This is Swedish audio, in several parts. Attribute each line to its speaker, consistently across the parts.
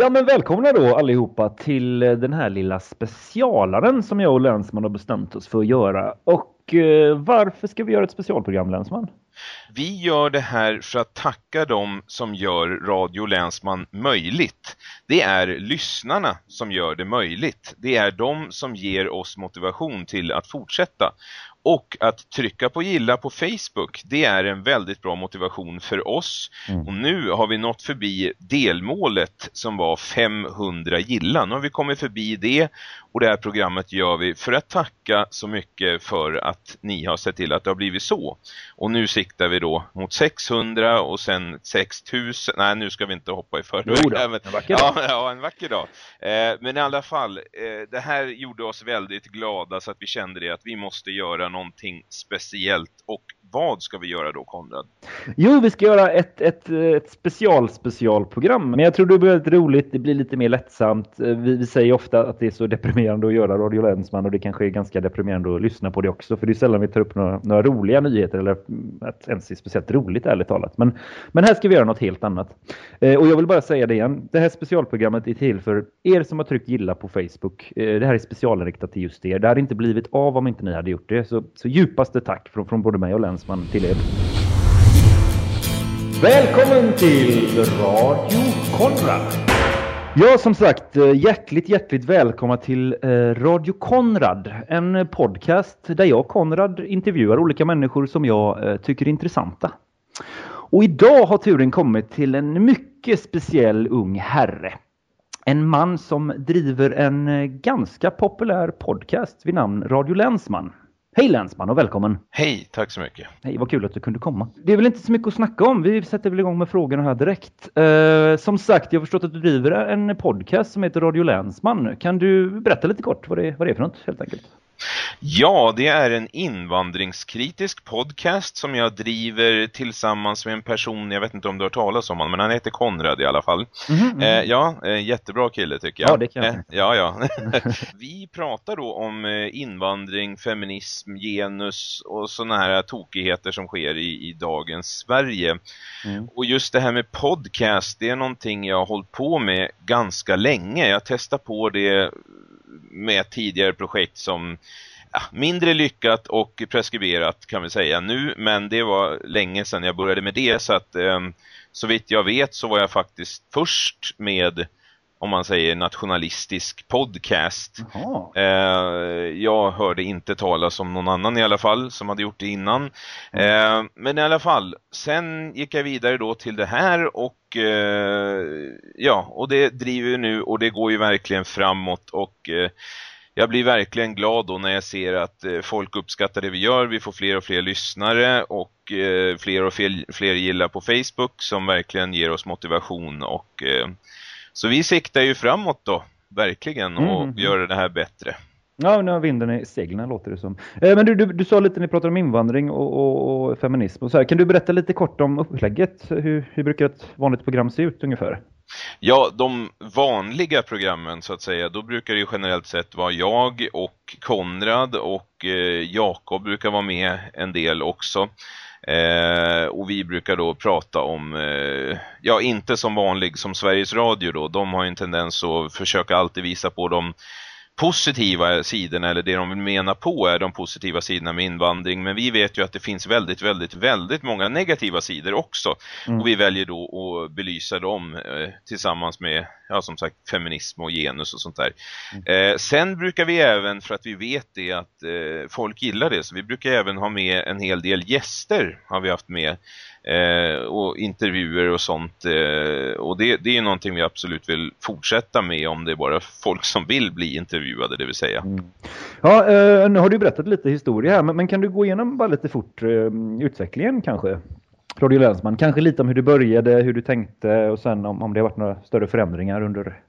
Speaker 1: Ja men välkomna då allihopa till eh, den här lilla specialaren som jag och Länsman har bestämt oss för att göra. Och eh, varför ska vi göra ett specialprogram Länsman?
Speaker 2: Vi gör det här för att tacka dem som gör Radio Länsman möjligt. Det är lyssnarna som gör det möjligt. Det är de som ger oss motivation till att fortsätta. Och att trycka på gilla på Facebook, det är en väldigt bra motivation för oss. Mm. Och nu har vi nått förbi delmålet som var 500 gilla. Nu har vi kommit förbi det och det här programmet gör vi för att tacka så mycket för att ni har sett till att det har blivit så. Och nu siktar vi då mot 600 och sen 6000. Nej, nu ska vi inte hoppa i förväg.
Speaker 1: Jo då, en vacker dag.
Speaker 2: Ja, ja, en vacker dag. Eh, men i alla fall, eh, det här gjorde oss väldigt glada så att vi kände det att vi måste göra någonting speciellt och vad ska vi göra då, Konrad?
Speaker 1: Jo, vi ska göra ett, ett, ett special specialprogram. Men jag tror det blir väldigt roligt, det blir lite mer lättsamt. Eh, vi, vi säger ofta att det är så deprimerande att göra Radio Länsman och det kanske är ganska deprimerande att lyssna på det också. För det är sällan vi tar upp några, några roliga nyheter eller att ens är speciellt roligt ärligt talat. Men, men här ska vi göra något helt annat. Eh, och jag vill bara säga det igen. Det här specialprogrammet är till för er som har tryckt gilla på Facebook. Eh, det här är specialinriktat till just er. Det hade inte blivit av om inte ni hade gjort det. Så, så djupaste tack från, från både mig och Länsman Länsman till er. Välkommen till Radio Konrad! Ja, som sagt, eh, hjärtligt, hjärtligt välkomna till eh, Radio Konrad. En podcast där jag, Konrad, intervjuar olika människor som jag eh, tycker är intressanta. Och idag har turen kommit till en mycket speciell ung herre. En man som driver en ganska populär podcast vid namn Radio Länsman. Hej Länsman och välkommen!
Speaker 2: Hej, tack så mycket!
Speaker 1: Hej, vad kul att du kunde komma. Det är väl inte så mycket att snacka om, vi sätter väl igång med frågorna här direkt. Uh, som sagt, jag har förstått att du driver en podcast som heter Radio Länsman. Kan du berätta lite kort vad det, vad det är för något helt enkelt?
Speaker 2: Ja, det är en invandringskritisk podcast som jag driver tillsammans med en person, jag vet inte om du har talat om honom, men han heter Konrad i alla fall. Mm -hmm. eh, ja, eh, jättebra kille tycker jag.
Speaker 1: Ja, det kan jag. Eh,
Speaker 2: ja, ja. Vi pratar då om eh, invandring, feminism, genus och sådana här tokigheter som sker i, i dagens Sverige. Mm. Och just det här med podcast, det är någonting jag har hållit på med ganska länge. Jag testar på det med tidigare projekt som ja, mindre lyckat och preskriberat kan vi säga nu. Men det var länge sedan jag började med det så att eh, så vitt jag vet så var jag faktiskt först med om man säger nationalistisk podcast. Eh, jag hörde inte talas om någon annan i alla fall som hade gjort det innan. Mm. Eh, men i alla fall, sen gick jag vidare då till det här och eh, ja, och det driver nu och det går ju verkligen framåt och eh, jag blir verkligen glad då när jag ser att eh, folk uppskattar det vi gör. Vi får fler och fler lyssnare och fler och fler, fler gillar på Facebook som verkligen ger oss motivation och så vi siktar ju framåt då, verkligen, och mm. gör det här bättre.
Speaker 1: Ja, nu har vinden i seglen låter det som. Eh, men du, du, du sa lite, ni pratade om invandring och, och, och, feminism och så här. Kan du berätta lite kort om upplägget? Hur, hur brukar ett vanligt program se ut ungefär?
Speaker 2: Ja, de vanliga programmen så att säga, då brukar det ju generellt sett vara jag och Konrad och eh, Jakob brukar vara med en del också. Eh, och vi brukar då prata om, eh, ja inte som vanlig som Sveriges Radio då, de har en tendens att försöka alltid visa på de positiva sidorna eller det de vill mena på är de positiva sidorna med invandring. Men vi vet ju att det finns väldigt, väldigt, väldigt många negativa sidor också. Mm. Och vi väljer då att belysa dem eh, tillsammans med, ja som sagt, feminism och genus och sånt där. Mm. Eh, sen brukar vi även, för att vi vet det att eh, folk gillar det, så vi brukar även ha med en hel del gäster har vi haft med eh, och intervjuer och sånt. Eh, och det, det är någonting vi absolut vill fortsätta med om det är bara folk som vill bli intervjuade, det vill säga. Mm.
Speaker 1: Ja, eh, nu har du berättat lite historia här, men, men, kan du gå igenom bara lite fort eh, utvecklingen kanske? Radio Länsman, kanske lite om hur du började, hur du tänkte och sen om, om det har varit några större förändringar under,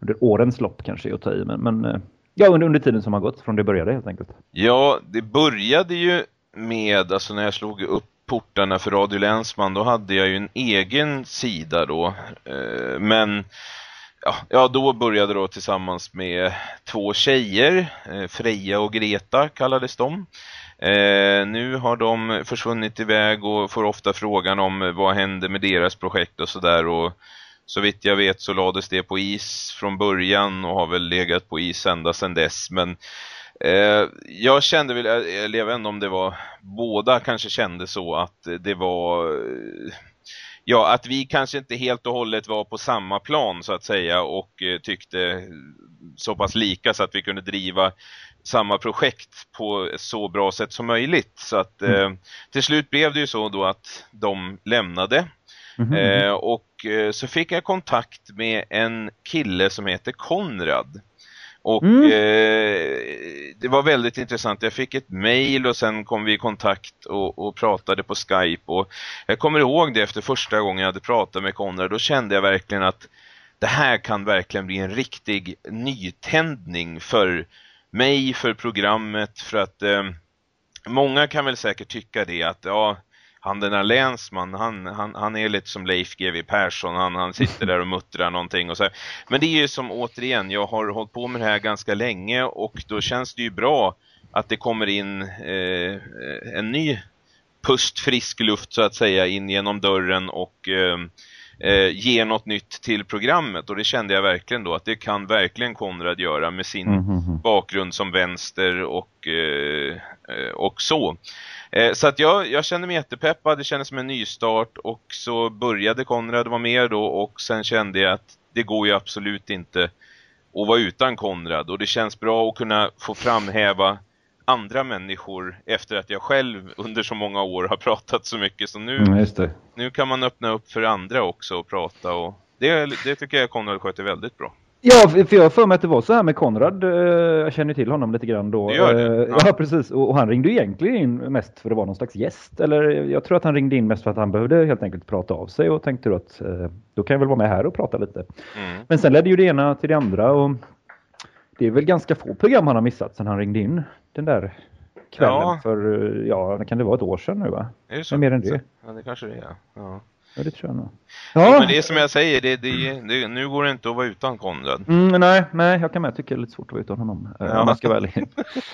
Speaker 1: under årens lopp kanske att ta i. Men, men eh, ja, under, under tiden som har gått från det började helt enkelt.
Speaker 2: Ja, det började ju med, alltså när jag slog upp portarna för Radio Länsman då hade jag ju en egen sida då. Eh, men ja, då började då tillsammans med två tjejer, eh, Freja och Greta kallades de. Eh, nu har de försvunnit iväg och får ofta frågan om vad händer med deras projekt och sådär och så vitt jag vet så lades det på is från början och har väl legat på is ända sedan dess. Men eh, jag kände väl, jag vet inte om det var, båda kanske kände så att det var... Eh, ja, att vi kanske inte helt och hållet var på samma plan så att säga och eh, tyckte så pass lika så att vi kunde driva samma projekt på så bra sätt som möjligt. Så att mm. eh, till slut blev det ju så då att de lämnade. Mm -hmm. eh, och eh, så fick jag kontakt med en kille som heter Konrad. Och mm. eh, det var väldigt intressant. Jag fick ett mail och sen kom vi i kontakt och, och, pratade på Skype. Och jag kommer ihåg det efter första gången jag hade pratat med Konrad. Då kände jag verkligen att det här kan verkligen bli en riktig nytändning för mig, för programmet. För att eh, många kan väl säkert tycka det att ja, han den här länsman, han, han, han är lite som Leif GW Persson, han, han sitter där och muttrar någonting och så. Men det är ju som återigen, jag har hållit på med det här ganska länge och då känns det ju bra att det kommer in eh, en ny pust frisk luft så att säga in genom dörren och eh, eh, ger något nytt till programmet och det kände jag verkligen då att det kan verkligen Konrad göra med sin mm -hmm. bakgrund som vänster och, eh, eh, och så. Eh, så att jag, jag kände mig jättepeppad, det kändes som en nystart och så började Konrad vara med då och sen kände jag att det går ju absolut inte att vara utan Konrad och det känns bra att kunna få framhäva andra människor efter att jag själv under så många år har pratat så mycket. Så nu, mm, nu kan man öppna upp för andra också och prata och det, det tycker jag Konrad sköter väldigt bra.
Speaker 1: Ja, för jag för mig att det var så här med Konrad. Eh, jag känner till honom lite grann då.
Speaker 2: Det gör det.
Speaker 1: Eh, ja. ja, precis. Och han ringde egentligen in mest för att vara någon slags gäst. Eller jag tror att han ringde in mest för att han behövde helt enkelt prata av sig och tänkte då att eh, då kan jag väl vara med här och prata lite. Mm. Men sen ledde ju det ena till det andra och det är väl ganska få program han har missat sen han ringde in den där kvällen ja. för, ja, kan det vara ett år sedan nu va?
Speaker 2: Är det så?
Speaker 1: Mer än det.
Speaker 2: Ja, det kanske det är. Ja.
Speaker 1: Ja, det tror jag nog.
Speaker 2: Ja. ja men det är som jag säger, det, det, det, nu går det inte att vara utan Konrad.
Speaker 1: Mm, nej, nej, jag kan med tycka det är lite svårt att vara utan honom. Eh, ja. Om man ska vara eh,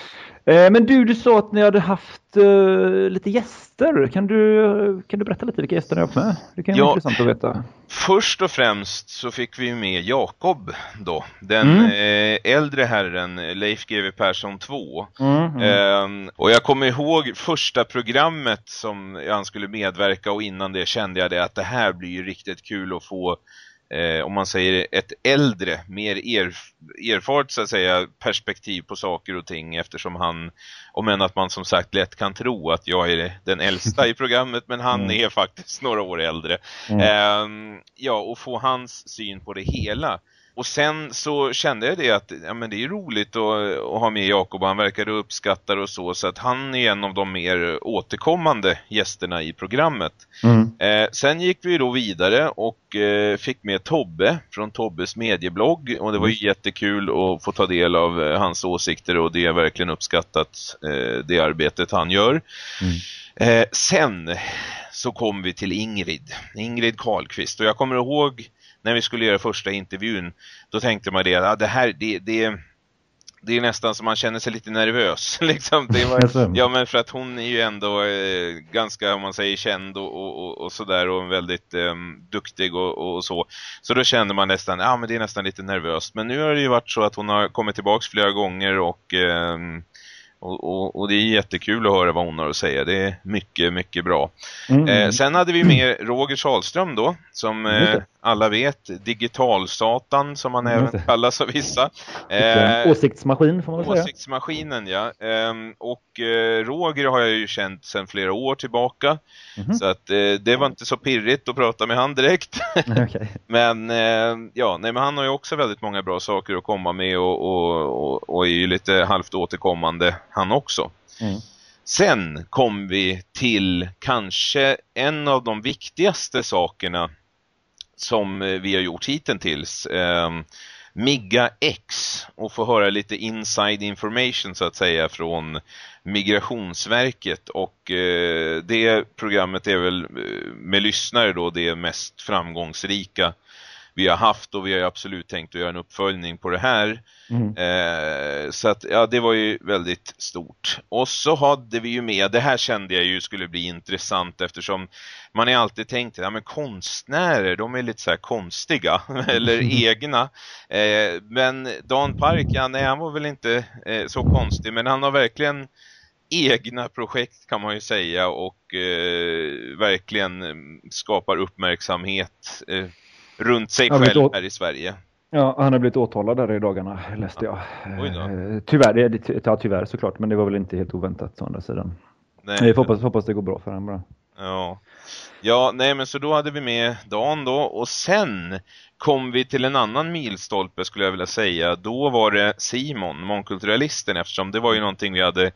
Speaker 1: Men du, du sa att ni hade haft uh, lite gäster. Kan du, kan du berätta lite vilka gäster ni har haft med? Det kan ja, vara intressant att veta.
Speaker 2: Först och främst så fick vi med Jakob då. Den mm. eh, äldre herren, Leif GW Persson 2. Mm, mm. Eh, och jag kommer ihåg första programmet som han skulle medverka och innan det kände jag det att det här blir riktigt kul att få eh, om man säger ett äldre, mer erf erfart så att säga, perspektiv på saker och ting eftersom han, om än att man som sagt lätt kan tro att jag är den äldsta i programmet men han mm. är faktiskt några år äldre. Mm. Eh, ja, och få hans syn på det hela. Och sen så kände jag det att ja, men det är roligt att, att ha med Jakob han verkade uppskatta och så så att han är en av de mer återkommande gästerna i programmet. Mm. Eh, sen gick vi då vidare och eh, fick med Tobbe från Tobbes medieblogg och det var ju mm. jättekul att få ta del av eh, hans åsikter och det är verkligen uppskattat eh, det arbetet han gör. Mm. Eh, sen så kom vi till Ingrid, Ingrid Karlqvist och jag kommer ihåg när vi skulle göra första intervjun då tänkte man det, att det här det, det, det är nästan som man känner sig lite nervös liksom. var, ja men för att hon är ju ändå eh, ganska om man säger känd och, och, och sådär och väldigt eh, duktig och, och, så. Så då kände man nästan, ja men det är nästan lite nervöst. Men nu har det ju varit så att hon har kommit tillbaks flera gånger och eh, och, och, och, det är jättekul att höra vad hon har att säga. Det är mycket, mycket bra. Mm. Eh, sen hade vi med Roger Salström då, som eh, alla vet, digitalsatan som han även kallas av vissa.
Speaker 1: Eh, åsiktsmaskin får man väl
Speaker 2: säga. Åsiktsmaskinen, ja. Eh, och eh, Roger har jag ju känt sedan flera år tillbaka. Mm. Så att eh, det var inte så pirrigt att prata med han direkt. okay. Men eh, ja, nej, men han har ju också väldigt många bra saker att komma med och, och, och, och är ju lite halvt återkommande han också. Mm. Sen kom vi till kanske en av de viktigaste sakerna som eh, vi har gjort hittills. Eh, Migga X och få höra lite inside information så att säga från Migrationsverket och eh, det programmet är väl eh, med lyssnare då det mest framgångsrika vi har haft och vi har absolut tänkt att göra en uppföljning på det här. Mm. Eh, så att ja, det var ju väldigt stort. Och så hade vi ju med, det här kände jag ju skulle bli intressant eftersom man är alltid tänkt, ja men konstnärer, de är lite så här konstiga eller egna. Eh, men Dan Park, ja, nej, han var väl inte eh, så konstig men han har verkligen egna projekt kan man ju säga och eh, verkligen skapar uppmärksamhet eh, runt sig själv här i Sverige.
Speaker 1: Ja, han har blivit åtalad där i dagarna, läste jag. Eh, tyvärr, det, ja, tyvärr såklart, men det var väl inte helt oväntat å andra sidan. Nej, Vi hoppas, hoppas det går bra för honom bara.
Speaker 2: Ja. ja, nej men så då hade vi med Dan då och sen kom vi till en annan milstolpe skulle jag vilja säga. Då var det Simon, mångkulturalisten, eftersom det var ju någonting vi hade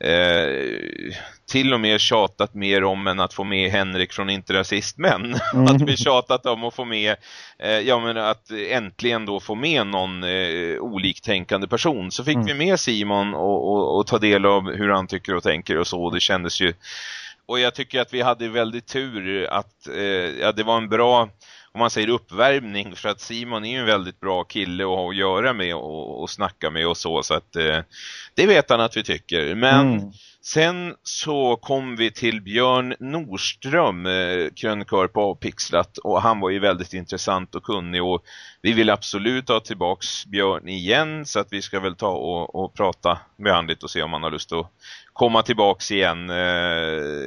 Speaker 2: Eh, till och med tjatat mer om än att få med Henrik från Inte rasistmän. Mm. att vi tjatat om att få med eh, ja men att äntligen då få med någon eh, oliktänkande person. Så fick mm. vi med Simon och, och, och, ta del av hur han tycker och tänker och så. Det kändes ju och jag tycker att vi hade väldigt tur att eh, ja, det var en bra om man säger uppvärmning för att Simon är ju en väldigt bra kille att ha att göra med och, och snacka med och så så att eh, det vet han att vi tycker. Men mm. sen så kom vi till Björn Norström, eh, krönikör på Avpixlat och han var ju väldigt intressant och kunnig och vi vill absolut ha tillbaks Björn igen så att vi ska väl ta och, och prata med han lite och se om han har lust att komma tillbaks igen. Eh,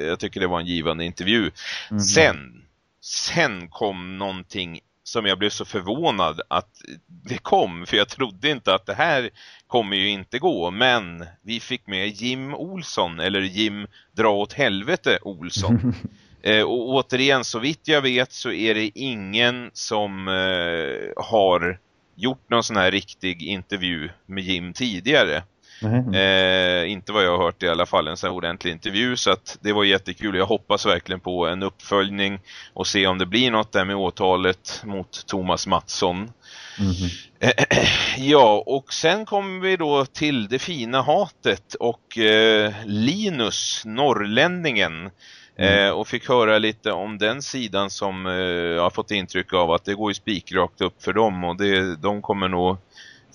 Speaker 2: jag tycker det var en givande intervju. Mm. Sen sen kom någonting som jag blev så förvånad att det kom. För jag trodde inte att det här kommer ju inte gå. Men vi fick med Jim Olsson, eller Jim dra åt helvete Olsson. eh, och återigen, så vitt jag vet så är det ingen som eh, har gjort någon sån här riktig intervju med Jim tidigare. Mm. Eh, inte vad jag har hört i alla fall en sån här ordentlig intervju så att det var jättekul. Jag hoppas verkligen på en uppföljning och se om det blir något där med åtalet mot Thomas Mattsson. Mm. Eh, ja, och sen kommer vi då till det fina hatet och eh, Linus, norrlänningen, Mm. Eh, och fick höra lite om den sidan som eh, jag har fått intryck av att det går ju spikrakt upp för dem och det, de kommer nog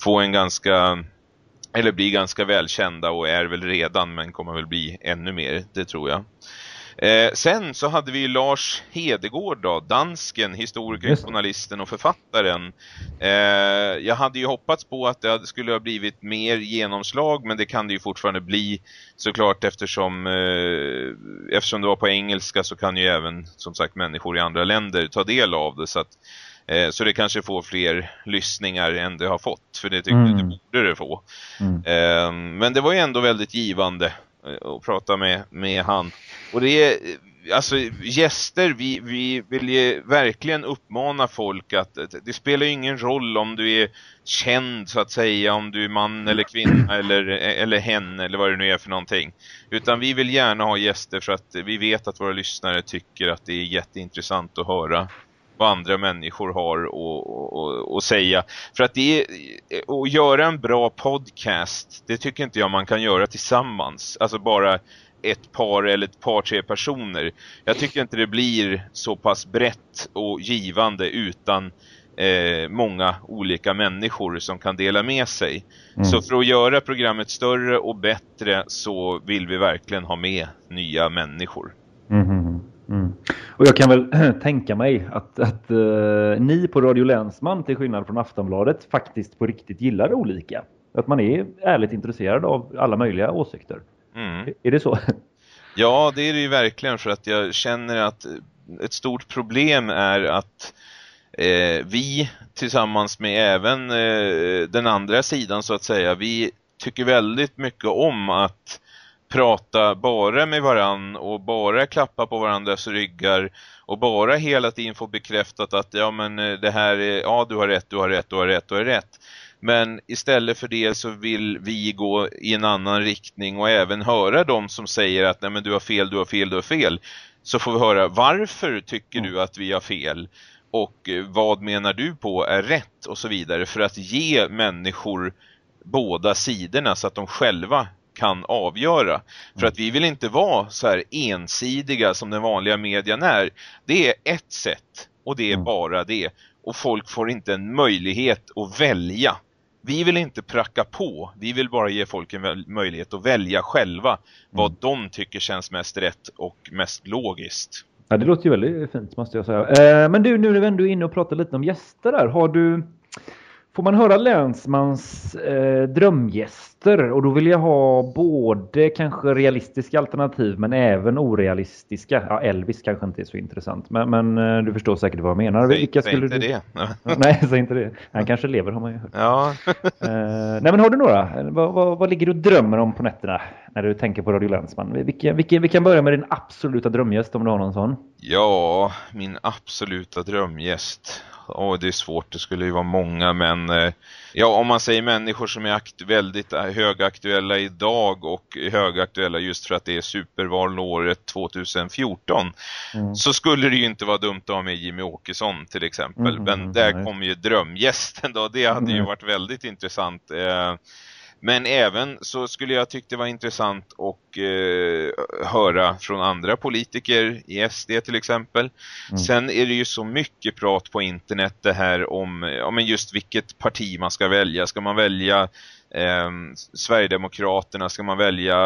Speaker 2: få en ganska eller blir ganska välkända och är väl redan men kommer väl bli ännu mer, det tror jag. Eh, sen så hade vi Lars Hedegård då, dansken, historikern, journalisten och författaren. Eh, jag hade ju hoppats på att det skulle ha blivit mer genomslag men det kan det ju fortfarande bli såklart eftersom, eh, eftersom det var på engelska så kan ju även som sagt människor i andra länder ta del av det så att Eh, så det kanske får fler lyssningar än det har fått. För det tyckte mm. det borde det få. Mm. Eh, men det var ju ändå väldigt givande eh, att prata med, med han. Och det är, alltså gäster, vi, vi vill ju verkligen uppmana folk att det spelar ju ingen roll om du är känd så att säga, om du är man eller kvinna eller, eller hen eller vad det nu är för någonting. Utan vi vill gärna ha gäster för att vi vet att våra lyssnare tycker att det är jätteintressant att höra vad andra människor har att säga. För att det är, att göra en bra podcast, det tycker inte jag man kan göra tillsammans. Alltså bara ett par eller ett par, tre personer. Jag tycker inte det blir så pass brett och givande utan eh, många olika människor som kan dela med sig. Mm. Så för att göra programmet större och bättre så vill vi verkligen ha med nya människor. Mm.
Speaker 1: Mm. Och jag kan väl tänka mig att, att uh, ni på Radio Länsman till skillnad från Aftonbladet faktiskt på riktigt gillar olika. Att man är ärligt intresserad av alla möjliga åsikter. Mm. Är det så?
Speaker 2: Ja, det är det ju verkligen för att jag känner att ett stort problem är att eh, vi tillsammans med även eh, den andra sidan så att säga, vi tycker väldigt mycket om att prata bara med varann och bara klappa på varandras ryggar och bara hela tiden få bekräftat att ja men eh, det här är, ja du har rätt, du har rätt, du har rätt, du har rätt. Men istället för det så vill vi gå i en annan riktning och även höra de som säger att nej men du har fel, du har fel, du har fel. Så får vi höra varför tycker du att vi har fel och eh, vad menar du på är rätt och så vidare för att ge människor båda sidorna så att de själva kan avgöra. För mm. att vi vill inte vara så här ensidiga som den vanliga medien är. Det är ett sätt och det är mm. bara det. och folk får inte en möjlighet att välja. Vi vill inte pracka på, vi vill bara ge folk en möjlighet att välja själva vad mm. de tycker känns mest rätt och mest logiskt.
Speaker 1: Ja, det låter ju väldigt fint måste jag säga. Eh, men du, nu när vi ändå är inne och pratar lite om gäster där. Har du, får man höra Länsmans eh, drömgäster? Och då vill jag ha både kanske realistiska alternativ men även orealistiska. Ja, Elvis kanske inte är så intressant. Men, men eh, du förstår säkert vad jag menar.
Speaker 2: Säg, Vilka skulle inte
Speaker 1: du...
Speaker 2: det.
Speaker 1: nej, säg inte det. Han kanske lever har man ju hört.
Speaker 2: Ja.
Speaker 1: eh, nej, men har du några? Vad, vad, vad, ligger du och drömmer om på nätterna när du tänker på Radio Länsman? Vilka, vilka, vi kan börja med din absoluta drömgäst om du har någon sån.
Speaker 2: Ja, min absoluta drömgäst. Oh, det är svårt, det skulle ju vara många men eh, ja om man säger människor som är väldigt eh, högaktuella idag och högaktuella just för att det är supervalåret 2014 mm. så skulle det ju inte vara dumt att ha med Jimmy Åkesson till exempel. Mm, men där mm, kommer ju drömgästen då, det hade ju mm. varit väldigt intressant eh, men även så skulle jag tycka det var intressant att eh, höra från andra politiker i SD till exempel. Mm. Sen är det ju så mycket prat på internet det här om ja, men just vilket parti man ska välja. Ska man välja eh, Sverigedemokraterna? Ska man välja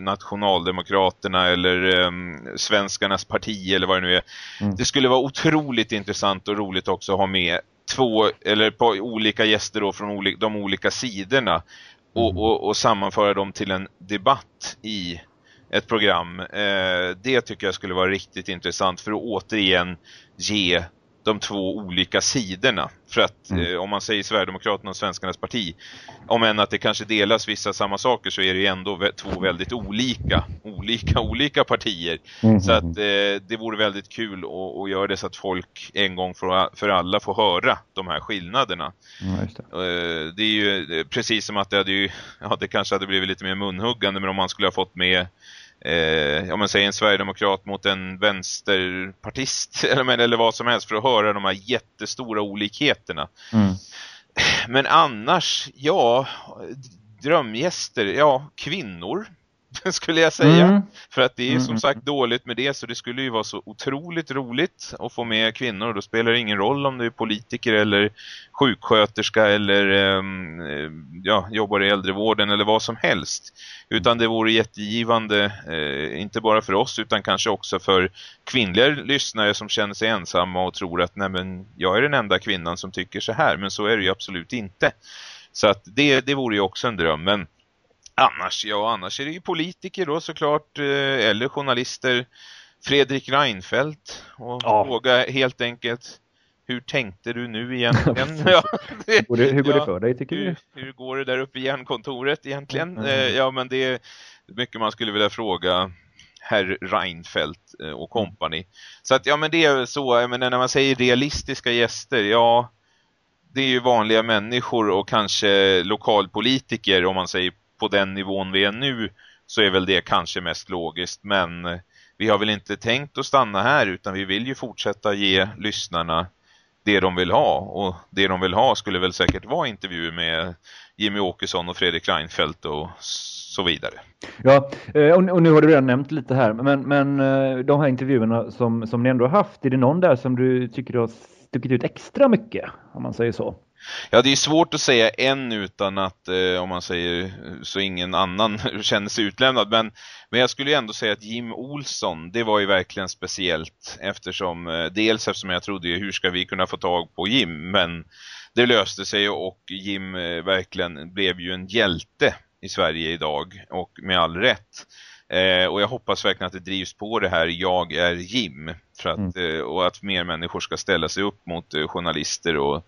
Speaker 2: Nationaldemokraterna eller eh, Svenskarnas parti eller vad det nu är? Mm. Det skulle vara otroligt intressant och roligt också att ha med två eller på olika gäster då från de olika sidorna och, mm. och, och sammanföra dem till en debatt i ett program. Eh, det tycker jag skulle vara riktigt intressant för att återigen ge de två olika sidorna. För att mm. eh, om man säger Sverigedemokraterna och Svenskarnas parti, om än att det kanske delas vissa samma saker så är det ändå två väldigt olika, olika, olika partier. Mm. Så att eh, det vore väldigt kul att, att, göra det så att folk en gång för, för alla får höra de här skillnaderna. Mm, det. Eh, det. är ju precis som att det hade ju, ja det kanske hade blivit lite mer munhuggande men om man skulle ha fått med eh, om man säger en Sverigedemokrat mot en vänsterpartist eller, eller vad som helst för att höra de här jättestora olikheterna. Mm. Men annars, ja, drömgäster, ja, kvinnor skulle jag säga. Mm. För att det är mm. som sagt dåligt med det så det skulle ju vara så otroligt roligt att få med kvinnor. Då spelar det ingen roll om du är politiker eller sjuksköterska eller um, ja, jobbar i äldrevården eller vad som helst. Utan det vore jättegivande, eh, inte bara för oss utan kanske också för kvinnliga lyssnare som känner sig ensamma och tror att nej men jag är den enda kvinnan som tycker så här. Men så är det ju absolut inte. Så att det, det vore ju också en dröm. Men Annars, ja, annars är det ju politiker då såklart, eh, eller journalister. Fredrik Reinfeldt och ja. fråga helt enkelt hur tänkte du nu egentligen?
Speaker 1: ja, hur går, det, hur går ja, det för dig tycker
Speaker 2: hur,
Speaker 1: du?
Speaker 2: Hur går det där uppe i järnkontoret egentligen? Mm. Eh, ja men det är mycket man skulle vilja fråga herr Reinfeldt eh, och kompani. Så att ja men det är så, men när man säger realistiska gäster, ja det är ju vanliga människor och kanske lokalpolitiker om man säger på den nivån vi är nu så är väl det kanske mest logiskt. Men eh, vi har väl inte tänkt att stanna här utan vi vill ju fortsätta ge lyssnarna det de vill ha. Och det de vill ha skulle väl säkert vara intervjuer med Jimmy Åkesson och Fredrik Reinfeldt och så vidare.
Speaker 1: Ja, eh, och nu har du redan nämnt lite här, men, men eh, de här intervjuerna som, som ni ändå har haft, är det någon där som du tycker har stuckit ut extra mycket, om man säger så?
Speaker 2: Ja, det är svårt att säga en utan att, eh, om man säger så ingen annan känner sig utlämnad. Men, men jag skulle ju ändå säga att Jim Olsson, det var ju verkligen speciellt. Eftersom, eh, dels eftersom jag trodde hur ska vi kunna få tag på Jim. Men det löste sig och Jim eh, verkligen blev ju en hjälte i Sverige idag. Och med all rätt. Eh, och jag hoppas verkligen att det drivs på det här Jag är Jim. För att, mm. eh, och att mer människor ska ställa sig upp mot eh, journalister och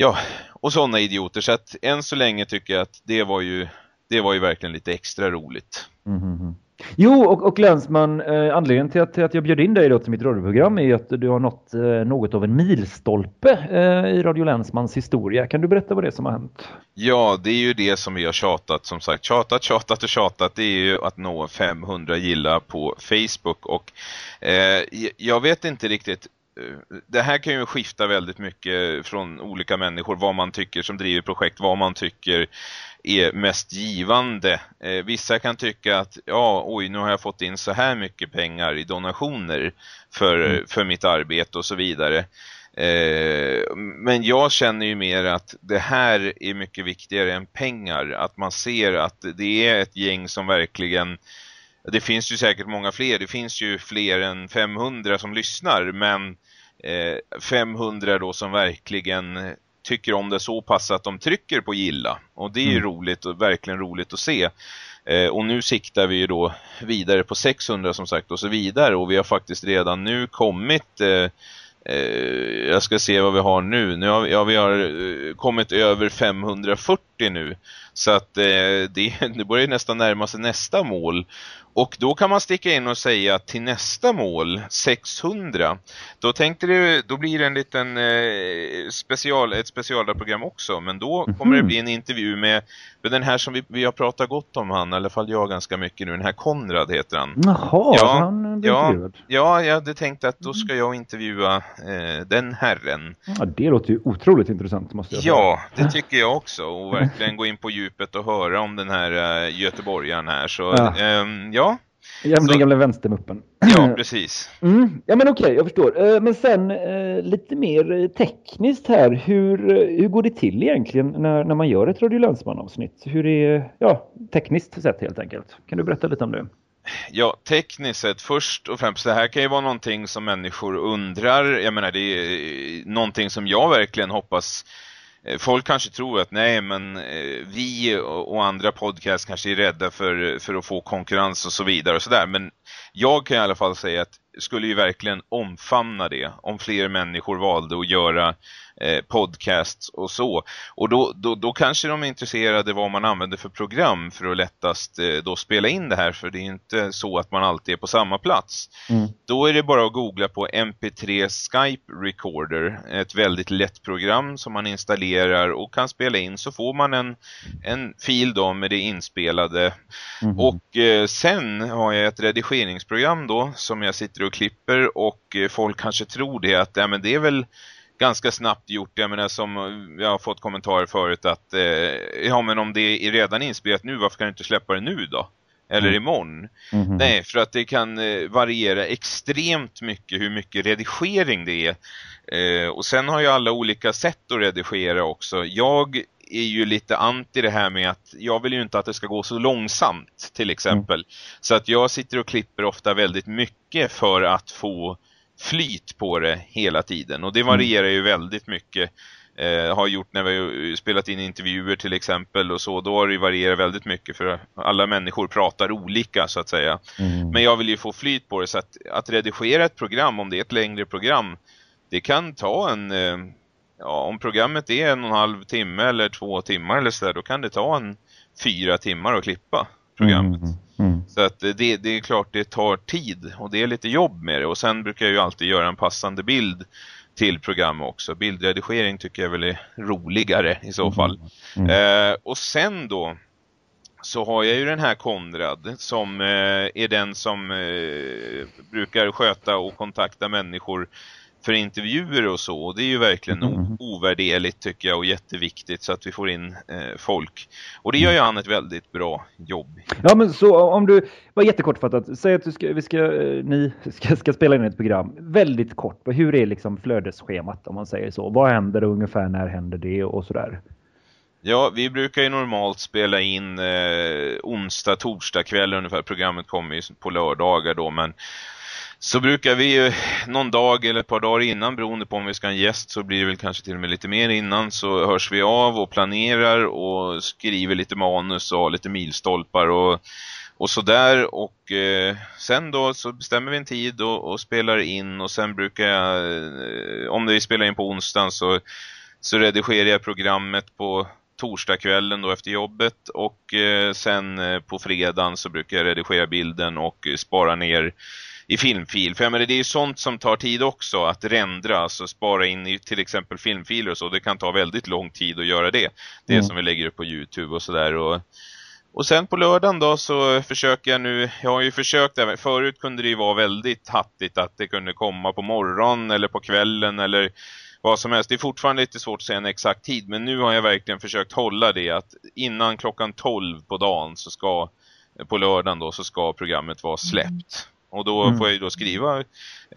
Speaker 2: Ja, och sådana idioter. Så att än så länge tycker jag att det var ju, det var ju verkligen lite extra roligt.
Speaker 1: Mm -hmm. Jo, och, och Länsman, eh, anledningen till att, till att jag bjöd in dig då till mitt radioprogram är att du har nått eh, något av en milstolpe eh, i Radio Länsmans historia. Kan du berätta vad det är som har hänt?
Speaker 2: Ja, det är ju det som vi har tjatat som sagt. Tjatat, tjatat och tjatat. Det är ju att nå 500 gilla på Facebook. Och eh, jag vet inte riktigt det här kan ju skifta väldigt mycket från olika människor vad man tycker som driver projekt, vad man tycker är mest givande. Eh, vissa kan tycka att ja, oj, nu har jag fått in så här mycket pengar i donationer för, mm. för mitt arbete och så vidare. Eh, men jag känner ju mer att det här är mycket viktigare än pengar. Att man ser att det är ett gäng som verkligen... Det finns ju säkert många fler. Det finns ju fler än 500 som lyssnar. Men 500 då som verkligen tycker om det så pass att de trycker på gilla. Och det är ju mm. roligt och verkligen roligt att se. Eh, och nu siktar vi ju då vidare på 600 som sagt och så vidare. Och vi har faktiskt redan nu kommit... Eh, eh jag ska se vad vi har nu. nu har, ja, vi har eh, kommit över 540 nu. Så att eh, det, det börjar nästan närma sig nästa mål. Och då kan man sticka in och säga till nästa mål, 600, då tänkte du, då blir det en liten eh, special, ett specialprogram också. Men då kommer mm -hmm. det mhm. bli en intervju med, med den här som vi, vi har pratat gott om han, i alla fall jag ganska mycket nu, den här Konrad heter han.
Speaker 1: Jaha,
Speaker 2: ja,
Speaker 1: han
Speaker 2: ja, ja, jag hade tänkt att då ska jag intervjua eh, den herren.
Speaker 1: Ja, det låter ju otroligt intressant måste jag säga.
Speaker 2: Ja, det tycker jag också. Och verkligen gå in på djupet och höra om den här uh, göteborgaren här. Så ja. Um, ja,
Speaker 1: Ja, den gamla vänstermuppen.
Speaker 2: Ja, precis.
Speaker 1: Mm. Ja, men okej, okay, jag förstår. Eh, men sen eh, lite mer tekniskt här. Hur, eh, hur går det till egentligen när, när man gör ett Radio Länsman-avsnitt? Hur är ja, tekniskt sett helt enkelt? Kan du berätta lite om det?
Speaker 2: Ja, tekniskt sett först och främst, det här kan ju vara någonting som människor undrar. Jag menar, det är någonting som jag verkligen hoppas Eh, Eh, folk kanske tror att nej men eh, vi och andra podcast kanske är rädda för, för att få konkurrens och så vidare och sådär. Men jag kan i alla fall säga att skulle ju verkligen omfamna det om fler människor valde att göra eh, podcasts och så. Och då, då, då kanske de är intresserade vad man använder för program för att lättast eh, då spela in det här. För det är inte så att man alltid är på samma plats. Mm. Då är det bara att googla på MP3 Skype Recorder. Ett väldigt lätt program som man installerar och kan spela in. Så får man en, en fil då med det inspelade. Mm. Och eh, sen har jag ett redigeringsprogram då som jag sitter och klipper. Och eh, folk kanske tror det att ja, men det är väl ganska snabbt gjort. Jag menar som jag har fått kommentarer förut att eh, ja men om det är redan inspelat nu, varför kan du inte släppa det nu då? Eller mm. imorgon. Mm -hmm. Nej, för att det kan eh, variera extremt mycket hur mycket redigering det är. Eh, och sen har ju alla olika sätt att redigera också. Jag är ju lite anti det här med att jag vill ju inte att det ska gå så långsamt till exempel. Mm. Så att jag sitter och klipper ofta väldigt mycket för att få flyt på det hela tiden. Och det varierar ju väldigt mycket. Eh, har gjort när vi spelat in intervjuer till exempel och så. Då har det varierat väldigt mycket för alla människor pratar olika så att säga. Mm. Men jag vill ju få flyt på det så att, att redigera ett program, om det är ett längre program, det kan ta en... Eh, ja, om programmet är en och en halv timme eller två timmar eller så där, då kan det ta en fyra timmar att klippa programmet. Mm. Mm. Så att det, det är klart det tar tid och det är lite jobb med det. Och sen brukar jag ju alltid göra en passande bild till program också. Bildredigering tycker jag väl är roligare i så mm. fall. Mm. Eh, och sen då så har jag ju den här Konrad som eh, är den som eh, brukar sköta och kontakta människor för intervjuer och så. Och det är ju verkligen mm. ovärderligt tycker jag och jätteviktigt så att vi får in eh, folk. Och det gör ju han ett väldigt bra jobb.
Speaker 1: Ja men så om du, var jättekortfattat, säg att du ska, vi ska, eh, ni ska, ska spela in ett program. Väldigt kort, hur är liksom flödesschemat om man säger så? Vad händer ungefär, när händer det och sådär?
Speaker 2: Ja, vi brukar ju normalt spela in eh, onsdag, torsdag kväll ungefär. Programmet kommer ju på lördagar då, men så brukar vi ju någon dag eller ett par dagar innan, beroende på om vi ska ha en gäst så blir det väl kanske till och med lite mer. Innan, så hörs vi av och planerar och skriver lite manus och lite milstolpar och, och sådär. Och eh, sen då så bestämmer vi en tid och, och, spelar in. Och sen brukar jag, eh, om vi spelar in på onsdagen så, så redigerar jag programmet på torsdagskvällen då efter jobbet. Och eh, sen eh, på fredagen så brukar jag redigera bilden och spara ner i filmfil. För jag menar, det är ju sånt som tar tid också att rendra, alltså spara in i till exempel filmfiler och så. Det kan ta väldigt lång tid att göra det. Det mm. som vi lägger upp på Youtube och sådär. Och, och sen på lördagen då så försöker jag nu, jag har ju försökt, förut kunde det ju vara väldigt hattigt att det kunde komma på morgon eller på kvällen eller vad som helst. Det är fortfarande lite svårt att säga en exakt tid men nu har jag verkligen försökt hålla det att innan klockan 12 på dagen så ska, på lördagen då så ska programmet vara släppt. Och då mm. får jag ju då skriva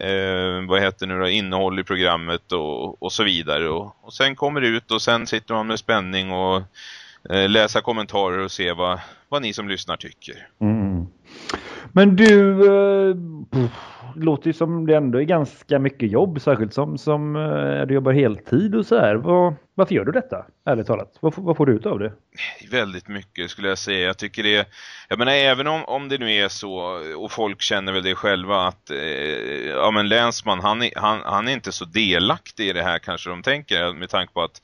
Speaker 2: eh, vad heter nu då, innehåll i programmet och, och så vidare. Och, och sen kommer det ut och sen sitter man med spänning och läsa kommentarer och se vad, vad ni som lyssnar tycker.
Speaker 1: Mm. Men du, eh, låter ju som det ändå är ganska mycket jobb, särskilt som, som eh, du jobbar heltid och så här. Var, varför gör du detta, ärligt talat? Vad, vad, får du ut av det?
Speaker 2: Väldigt mycket skulle jag säga. Jag tycker det, jag menar även om, om det nu är så, och folk känner väl det själva, att eh, ja men Länsman, han, han, han är inte så delaktig i det här kanske de tänker, med tanke på att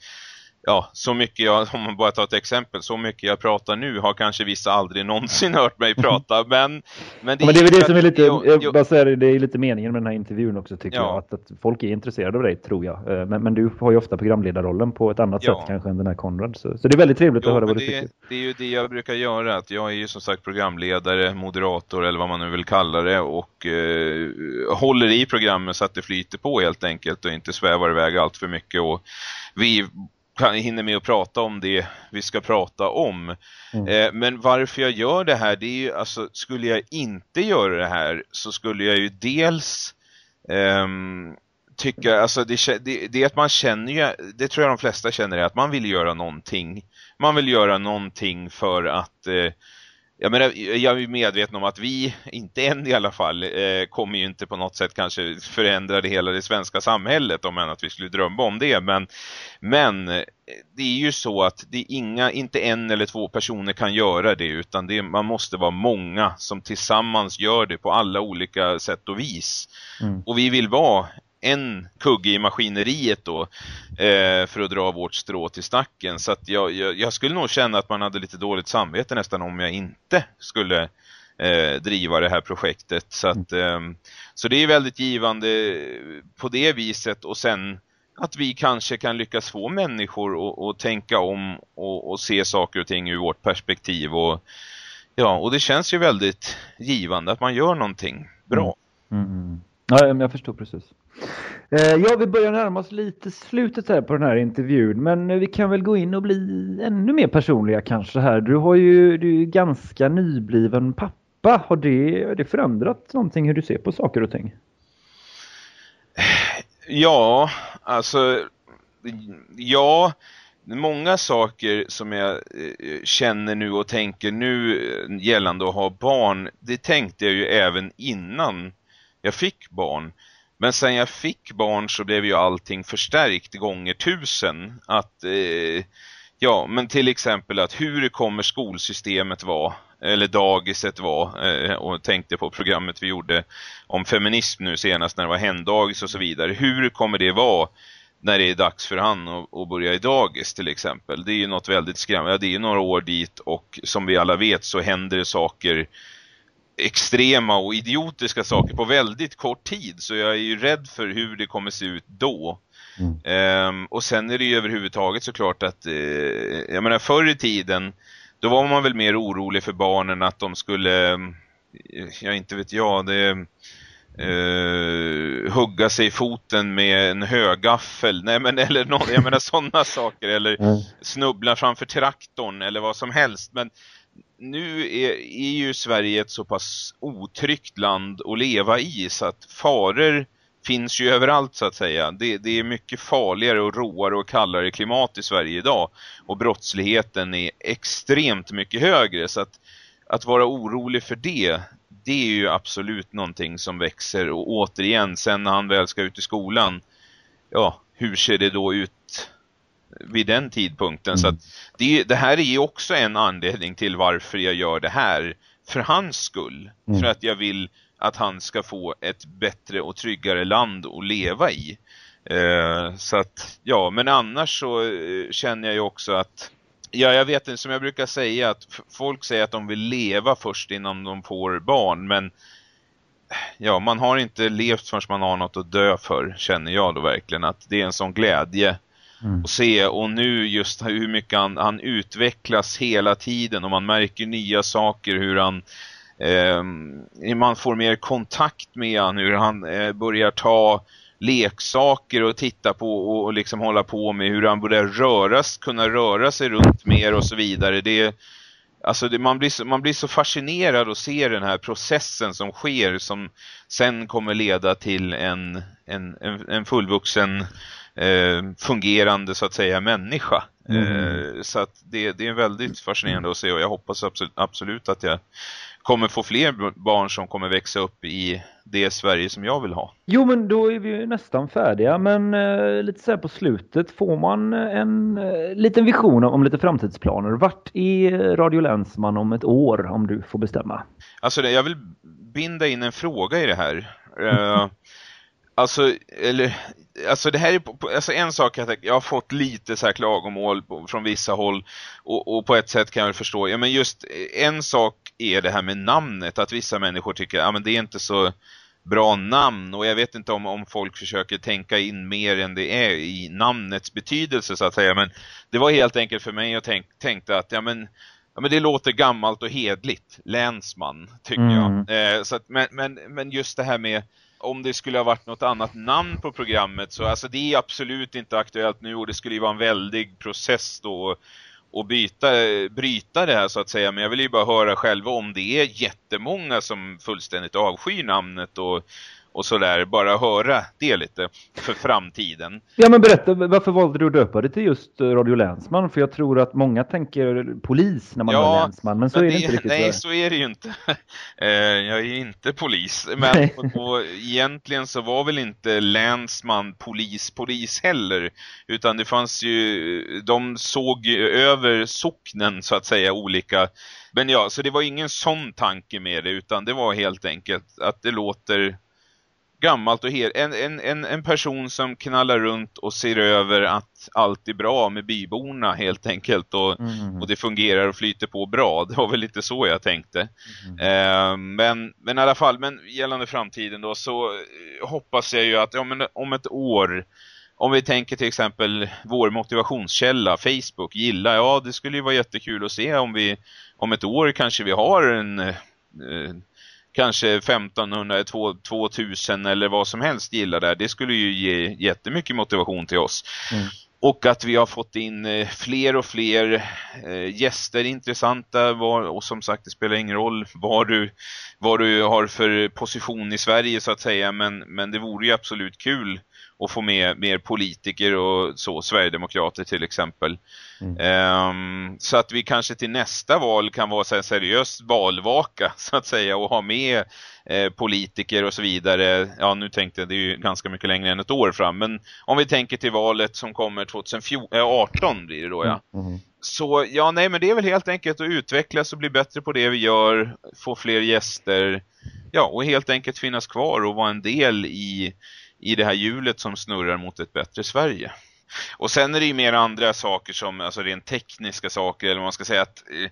Speaker 2: ja, så mycket jag, om man bara tar ett exempel, så mycket jag pratar nu har kanske vissa aldrig någonsin hört mig prata, men...
Speaker 1: Men det, ja, men det är väl det som är lite, jag, jag bara säger, det är lite meningen med den här intervjun också tycker ja. jag, att, att, folk är intresserade av dig tror jag. Eh, men, men du har ju ofta programledarrollen på ett annat ja. sätt kanske än den här Konrad, så, så det är väldigt trevligt jo, att höra vad du
Speaker 2: det,
Speaker 1: tycker.
Speaker 2: Det är ju det jag brukar göra, att jag är ju som sagt programledare, moderator eller vad man nu vill kalla det och eh, håller i programmet så att det flyter på helt enkelt och inte svävar iväg allt för mycket och vi kan, hinner med att prata om det vi ska prata om. Mm. Eh, men varför jag gör det här, det är ju, alltså, skulle jag inte göra det här så skulle jag ju dels ehm, tycka, alltså det, det, det är att man känner ju, det tror jag de flesta känner är att man vill göra någonting. Man vill göra någonting för att eh, jag, menar, jag är medveten om att vi, inte än i alla fall, eh, kommer ju inte på något sätt kanske förändra det hela det svenska samhället om än att vi skulle drömma om det. Men, men det är ju så att det är inga, inte en eller två personer kan göra det utan det, man måste vara många som tillsammans gör det på alla olika sätt och vis. Mm. Och vi vill vara en kugge i maskineriet då eh, för att dra vårt strå till stacken. Så att jag, jag, jag, skulle nog känna att man hade lite dåligt samvete nästan om jag inte skulle eh, driva det här projektet. Så, att, eh, så det är väldigt givande på det viset och sen att vi kanske kan lyckas få människor att tänka om och, och, se saker och ting ur vårt perspektiv. Och, ja, och det känns ju väldigt givande att man gör någonting bra.
Speaker 1: Mm. Mm. mm. Ja, jag förstår precis. Eh, ja, vi börjar närma oss lite slutet här på den här intervjun, men vi kan väl gå in och bli ännu mer personliga kanske här. Du har ju, du är ganska nybliven pappa. Har det, har det förändrat någonting hur du ser på saker och ting?
Speaker 2: Ja, alltså ja, många saker som jag eh, känner nu och tänker nu gällande att ha barn, det tänkte jag ju även innan jag fick barn. Men sen jag fick barn så blev ju allting förstärkt gånger tusen. Att, eh, ja, men till exempel att hur kommer skolsystemet vara? Eller dagiset var eh, och tänkte på programmet vi gjorde om feminism nu senast när det var hemdagis och så vidare. Hur kommer det vara när det är dags för han att, att börja i dagis till exempel? Det är ju något väldigt skrämmande. Det är ju några år dit och som vi alla vet så händer det saker extrema och idiotiska saker på väldigt kort tid. Så jag är ju rädd för hur det kommer se ut då. Mm. Um, och sen är det ju överhuvudtaget såklart att, uh, jag menar förr i tiden, då var man väl mer orolig för barnen att de skulle, uh, jag inte vet jag, det... Uh, hugga sig i foten med en högaffel nej men eller no, jag menar sådana saker eller mm. snubbla framför traktorn eller vad som helst men nu är, är ju Sverige ett så pass otryggt land att leva i så att faror finns ju överallt så att säga. Det, det, är mycket farligare och råare och kallare klimat i Sverige idag. Och brottsligheten är extremt mycket högre. Så att, att vara orolig för det, det är ju absolut någonting som växer. Och återigen, sen när han väl ska ut i skolan, ja, hur ser det då ut vid den tidpunkten. Mm. Så det, det, här är ju också en anledning till varför jag gör det här. För hans skull. Mm. För att jag vill att han ska få ett bättre och tryggare land att leva i. Eh, så att, ja, men annars så eh, känner jag ju också att Ja, jag vet inte, som jag brukar säga att folk säger att de vill leva först innan de får barn, men ja, man har inte levt förrän man har något att dö för, känner jag då verkligen. Att det är en sån glädje Mm. Och se, och nu just hur mycket han, han, utvecklas hela tiden och man märker nya saker, hur han eh, man får mer kontakt med han, hur han eh, börjar ta leksaker och titta på och, och, liksom hålla på med hur han börjar röras, kunna röra sig runt mer och så vidare. Det Alltså det, man, blir så, man blir så fascinerad att se den här processen som sker som sen kommer leda till en, en, en, en fullvuxen eh, fungerande så att säga människa. Mm. Eh, så att det, det är väldigt fascinerande att se och jag hoppas absolut, absolut att jag kommer få fler barn som kommer växa upp i det Sverige som jag vill ha.
Speaker 1: Jo men då är vi ju nästan färdiga men eh, lite så här på slutet får man en eh, liten vision om, om lite framtidsplaner. Vart är Radio Länsman om ett år om du får bestämma?
Speaker 2: Alltså jag vill binda in en fråga i det här. Uh, alltså, eller, alltså det här är alltså en sak jag, jag har fått lite så här klagomål från vissa håll och, och, på ett sätt kan jag förstå. Ja men just en sak är det här med namnet att vissa människor tycker ja men det är inte så bra namn och jag vet inte om, om folk försöker tänka in mer än det är i namnets betydelse så att säga men det var helt enkelt för mig att tänk, tänkte att ja men Ja, men det låter gammalt och hedligt. Länsman, tycker mm. jag. Eh, så att, men, men, men just det här med om det skulle ha varit något annat namn på programmet så alltså det är absolut inte aktuellt nu och det skulle ju vara en väldig process då och byta, bryta det här så att säga. Men jag vill ju bara höra själva om det är jättemånga som fullständigt avskyr namnet och och sådär, bara höra det lite för framtiden.
Speaker 1: Ja men berätta, varför valde du att döpa det till just Radio Länsman? För jag tror att många tänker polis när man ja, hör Länsman, men så men är det, det inte riktigt.
Speaker 2: Nej, så är det ju inte. Eh, jag är inte polis, men och, och, egentligen så var väl inte Länsman polis, polis heller, utan det fanns ju, de såg över socknen så att säga olika men ja, så det var ingen sån tanke med det utan det var helt enkelt att det låter gammalt och hel. En, en, en, en person som knallar runt och ser över att allt är bra med byborna helt enkelt och, mm. och det fungerar och flyter på bra. Det var väl lite så jag tänkte. Mm. Eh, men, men i alla fall, men gällande framtiden då så hoppas jag ju att ja, men om ett år om vi tänker till exempel vår motivationskälla, Facebook, gilla, ja det skulle ju vara jättekul att se om vi om ett år kanske vi har en eh, kanske 1500, 2000 eller vad som helst gillar det. Det skulle ju ge jättemycket motivation till oss. Mm. Och att vi har fått in eh, fler och fler eh, gäster intressanta var, och som sagt det spelar ingen roll vad du, vad du har för position i Sverige så att säga men, men det vore ju absolut kul att få med mer politiker och så, Sverigedemokrater till exempel. Mm. Um, så att vi kanske till nästa val kan vara en seriös valvaka så att säga och ha med eh, politiker och så vidare. Ja, nu tänkte jag det är ju ganska mycket längre än ett år fram. Men om vi tänker till valet som kommer 2018 blir det då, ja. Mm. Mm. Så ja, nej men det är väl helt enkelt att utvecklas och bli bättre på det vi gör, få fler gäster, ja och helt enkelt finnas kvar och vara en del i i det här hjulet som snurrar mot ett bättre Sverige. Och sen är det ju mer andra saker som, alltså rent tekniska saker, eller man ska säga att eh,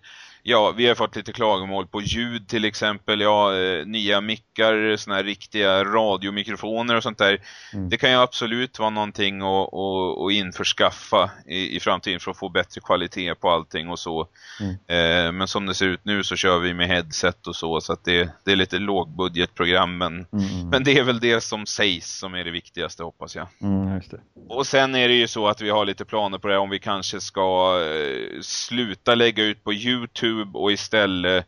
Speaker 2: Ja, vi har fått lite klagomål på ljud till exempel. Ja, eh, nya mickar, såna här riktiga radiomikrofoner och sånt där. Mm. Det kan ju absolut vara någonting att, att, att införskaffa i, i framtiden för att få bättre kvalitet på allting och så. Mm. Eh, men som det ser ut nu så kör vi med headset och så. Så att det, det är lite lågbudgetprogram. Men, mm, mm. men det är väl det som sägs som är det viktigaste hoppas jag.
Speaker 1: Mm,
Speaker 2: och sen är det ju så att vi har lite planer på det om vi kanske ska eh, sluta lägga ut på Youtube Youtube och istället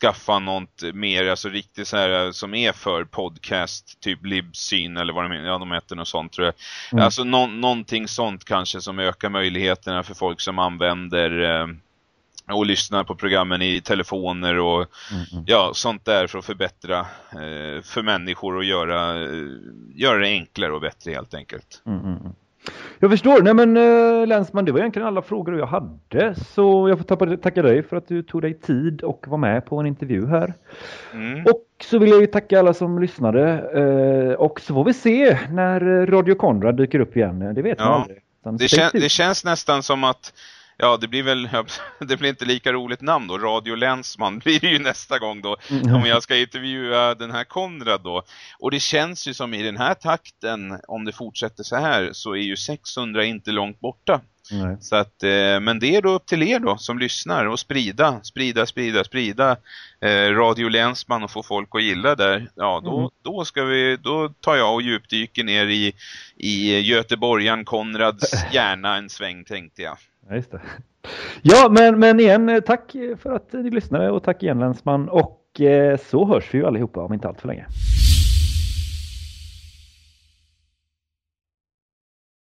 Speaker 2: skaffa något mer, alltså riktigt så här som är för podcast, typ Libsyn eller vad de, ja, de heter något sånt tror jag. Mm. Alltså no någonting sånt kanske som ökar möjligheterna för folk som använder eh, och lyssnar på programmen i telefoner och mm, ja, sånt där för att förbättra eh, för människor och göra, eh, göra det enklare och bättre helt enkelt.
Speaker 1: Mm. Jag förstår. Nej men äh, Länsman, det var egentligen alla frågor jag hade. Så jag får tacka dig för att du tog dig tid och var med på en intervju här. Mm. Och så vill jag ju tacka alla som lyssnade. Äh, och så får vi se när Radio Konrad dyker upp igen. Det vet ja. man aldrig.
Speaker 2: Det, kän det, känns nästan som att Ja, det blir väl det blir inte lika roligt namn då. Radio Länsman blir det ju nästa gång då. Mm. Om jag ska intervjua den här Konrad då. Och det känns ju som i den här takten, om det fortsätter så här, så är ju 600 inte långt borta. Nej. Så att, eh, men det är då upp till er då som lyssnar och sprida, sprida, sprida, sprida eh, Radio Länsman och få folk att gilla där. Ja, då, mm. då ska vi, då tar jag och djupdyker ner i, i Göteborgaren Konrads hjärna en sväng tänkte jag.
Speaker 1: Ja, just det. Ja, men, men igen, eh, tack för att ni lyssnade och tack igen Länsman och eh, så hörs vi ju allihopa om inte allt för länge.